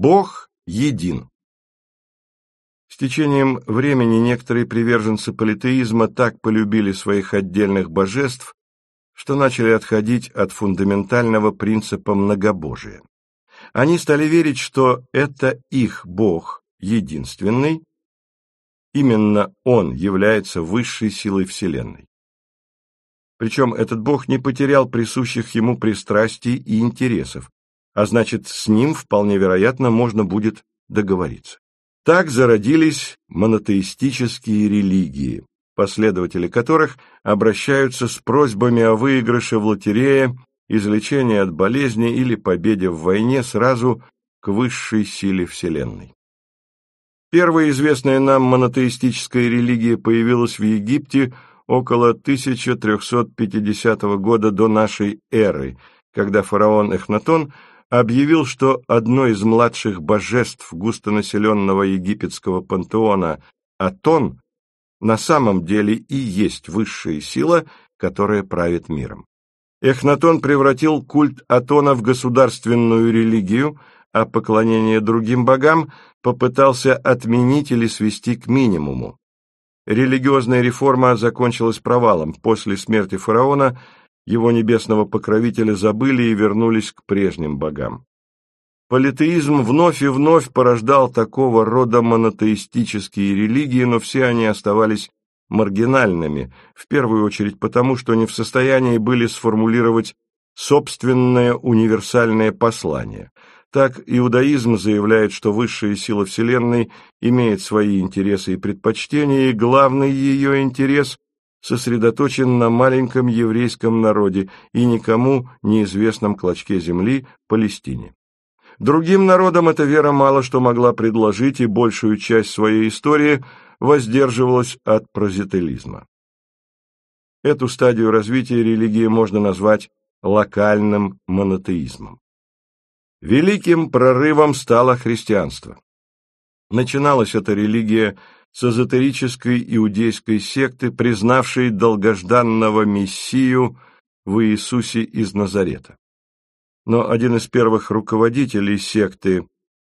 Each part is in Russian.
Бог един. С течением времени некоторые приверженцы политеизма так полюбили своих отдельных божеств, что начали отходить от фундаментального принципа многобожия. Они стали верить, что это их Бог единственный, именно Он является высшей силой Вселенной. Причем этот Бог не потерял присущих ему пристрастий и интересов, а значит, с ним вполне вероятно можно будет договориться. Так зародились монотеистические религии, последователи которых обращаются с просьбами о выигрыше в лотерее, излечении от болезни или победе в войне сразу к высшей силе Вселенной. Первая известная нам монотеистическая религия появилась в Египте около 1350 года до нашей эры, когда фараон Эхнатон объявил, что одно из младших божеств густонаселенного египетского пантеона, Атон, на самом деле и есть высшая сила, которая правит миром. Эхнатон превратил культ Атона в государственную религию, а поклонение другим богам попытался отменить или свести к минимуму. Религиозная реформа закончилась провалом. После смерти фараона его небесного покровителя забыли и вернулись к прежним богам. Политеизм вновь и вновь порождал такого рода монотеистические религии, но все они оставались маргинальными, в первую очередь потому, что не в состоянии были сформулировать собственное универсальное послание. Так иудаизм заявляет, что высшая сила Вселенной имеет свои интересы и предпочтения, и главный ее интерес сосредоточен на маленьком еврейском народе и никому неизвестном клочке земли Палестине. Другим народам эта вера мало что могла предложить, и большую часть своей истории воздерживалась от прозетелизма. Эту стадию развития религии можно назвать локальным монотеизмом. Великим прорывом стало христианство. Начиналась эта религия с эзотерической иудейской секты, признавшей долгожданного Мессию в Иисусе из Назарета но один из первых руководителей секты,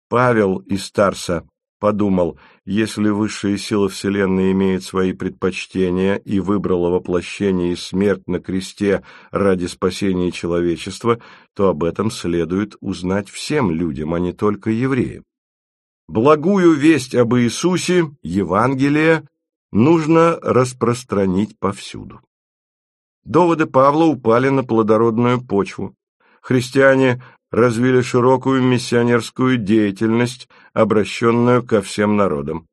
Павел из Тарса, подумал, если высшая сила Вселенной имеет свои предпочтения и выбрала воплощение и смерть на кресте ради спасения человечества, то об этом следует узнать всем людям, а не только евреям. Благую весть об Иисусе, Евангелие, нужно распространить повсюду. Доводы Павла упали на плодородную почву христиане развили широкую миссионерскую деятельность, обращенную ко всем народам.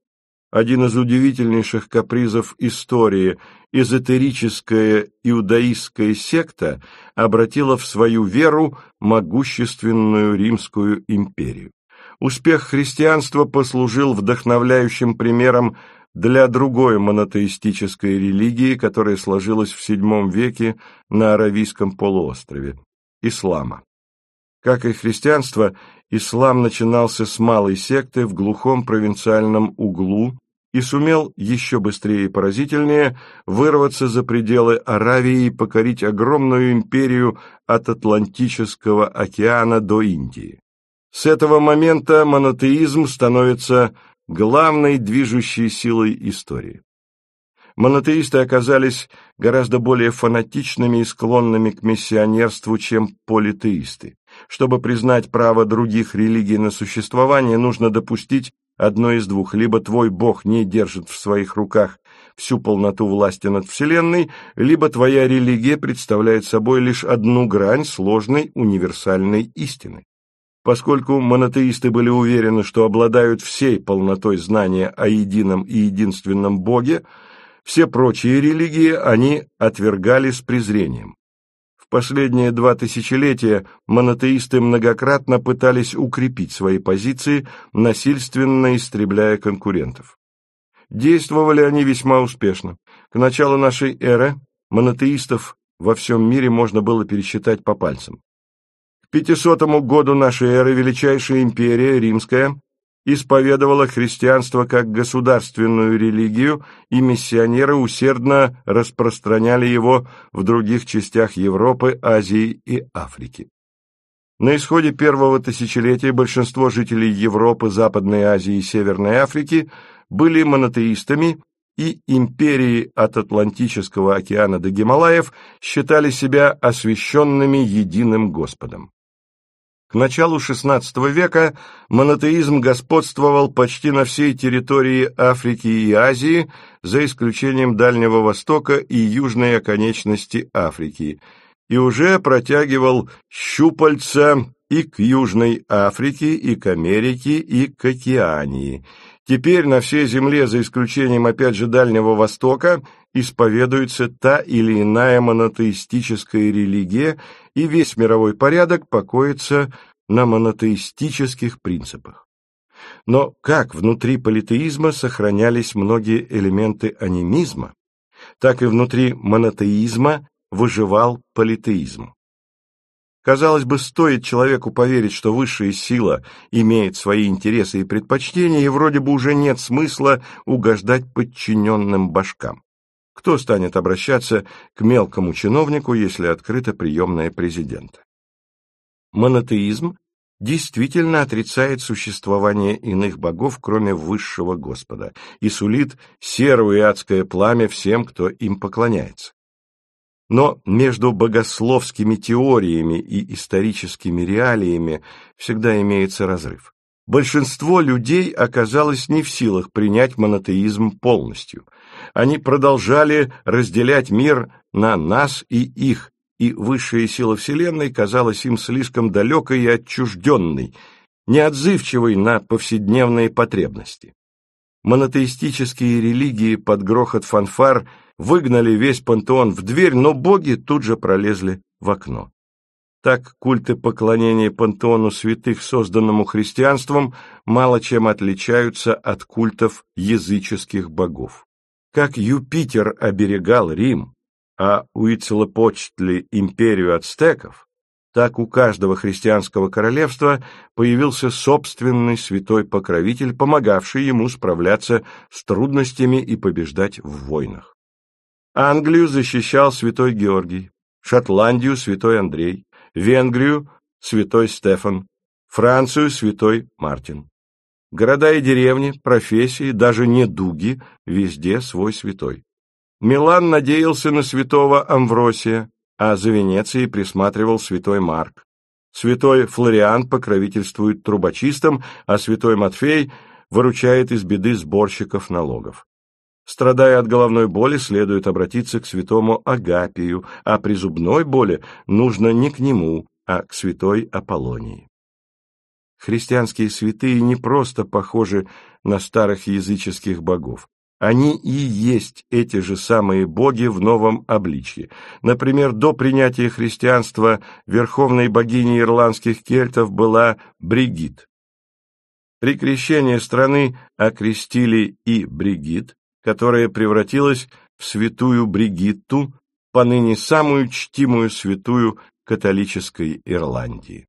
Один из удивительнейших капризов истории – эзотерическая иудаистская секта обратила в свою веру могущественную Римскую империю. Успех христианства послужил вдохновляющим примером для другой монотеистической религии, которая сложилась в VII веке на Аравийском полуострове ислама. Как и христианство, ислам начинался с малой секты в глухом провинциальном углу и сумел еще быстрее и поразительнее вырваться за пределы Аравии и покорить огромную империю от Атлантического океана до Индии. С этого момента монотеизм становится главной движущей силой истории монотеисты оказались гораздо более фанатичными и склонными к миссионерству, чем политеисты. Чтобы признать право других религий на существование, нужно допустить одно из двух. Либо твой Бог не держит в своих руках всю полноту власти над Вселенной, либо твоя религия представляет собой лишь одну грань сложной универсальной истины. Поскольку монотеисты были уверены, что обладают всей полнотой знания о едином и единственном Боге, все прочие религии они отвергали с презрением. В последние два тысячелетия монотеисты многократно пытались укрепить свои позиции, насильственно истребляя конкурентов. Действовали они весьма успешно. К началу нашей эры монотеистов во всем мире можно было пересчитать по пальцам. К 500 году нашей эры величайшая империя, римская, исповедовала христианство как государственную религию, и миссионеры усердно распространяли его в других частях Европы, Азии и Африки. На исходе первого тысячелетия большинство жителей Европы, Западной Азии и Северной Африки были монотеистами, и империи от Атлантического океана до Гималаев считали себя освященными единым Господом. К началу XVI века монотеизм господствовал почти на всей территории Африки и Азии, за исключением Дальнего Востока и южной оконечности Африки, и уже протягивал щупальца и к Южной Африке, и к Америке, и к Океании. Теперь на всей земле, за исключением опять же Дальнего Востока, исповедуется та или иная монотеистическая религия, и весь мировой порядок покоится на монотеистических принципах. Но как внутри политеизма сохранялись многие элементы анимизма, так и внутри монотеизма выживал политеизм. Казалось бы, стоит человеку поверить, что высшая сила имеет свои интересы и предпочтения, и вроде бы уже нет смысла угождать подчиненным башкам. Кто станет обращаться к мелкому чиновнику, если открыта приемная президента? Монотеизм действительно отрицает существование иных богов, кроме высшего Господа, и сулит серое и адское пламя всем, кто им поклоняется. Но между богословскими теориями и историческими реалиями всегда имеется разрыв. Большинство людей оказалось не в силах принять монотеизм полностью. Они продолжали разделять мир на нас и их, и высшая сила Вселенной казалась им слишком далекой и отчужденной, неотзывчивой на повседневные потребности. Монотеистические религии под грохот фанфар – выгнали весь пантеон в дверь, но боги тут же пролезли в окно. Так культы поклонения пантеону святых, созданному христианством, мало чем отличаются от культов языческих богов. Как Юпитер оберегал Рим, а Уицелопочтли империю ацтеков, так у каждого христианского королевства появился собственный святой покровитель, помогавший ему справляться с трудностями и побеждать в войнах. Англию защищал святой Георгий, Шотландию – святой Андрей, Венгрию – святой Стефан, Францию – святой Мартин. Города и деревни, профессии, даже недуги – везде свой святой. Милан надеялся на святого Амвросия, а за Венецией присматривал святой Марк. Святой Флориан покровительствует трубочистам, а святой Матфей выручает из беды сборщиков налогов. Страдая от головной боли, следует обратиться к святому Агапию, а при зубной боли нужно не к нему, а к святой Аполлонии. Христианские святые не просто похожи на старых языческих богов. Они и есть эти же самые боги в новом обличье. Например, до принятия христианства верховной богиней ирландских кельтов была Бригит. При крещении страны окрестили и Бригит, которая превратилась в святую Бригитту, поныне самую чтимую святую католической Ирландии.